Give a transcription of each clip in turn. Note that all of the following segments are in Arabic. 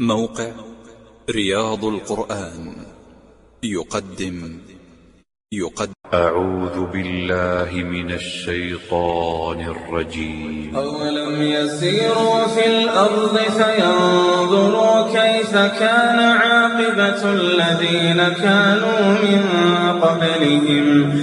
موقع رياض القرآن. يقدم. يقدم. أعوذ بالله من الشيطان الرجيم. أولم يسيروا في الأرض فينظروا كيف كان عاقبة الذين كانوا من قبلهم.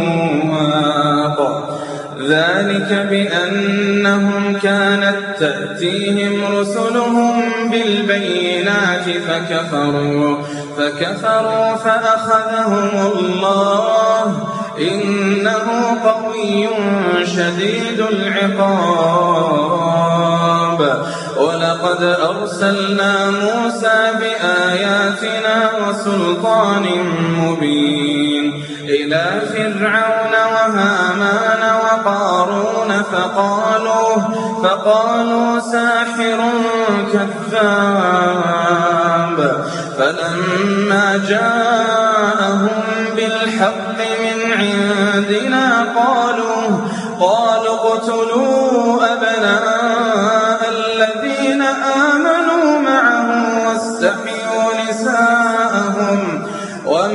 ذلك بأنهم كانت تأتيهم رسلهم بالبينات فكفروا فكفروا فأخذهم الله. إنه قوي شديد العقاب. ولقد أرسلنا موسى بآياتنا وسلطان مبين إلى فرعون وقارون فقالوا فقالوا ساحر كذاب. فلما جاءهم بالحق من عندنا قالوا قالوا اقتلوا أبناء الذين آمنوا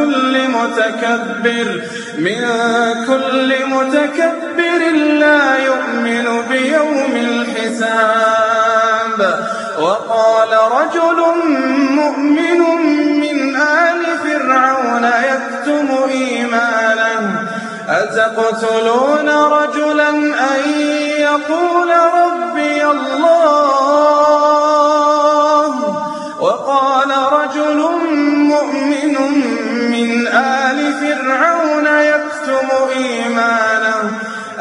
كل متكبر من كل متكبر لا يؤمن بيوم الحساب. وقال رجل مؤمن من آل فرعون يكتم إيمانه أتقتلون رجلا أن يقول ربي الله؟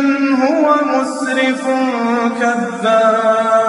من هو مسرف كذاب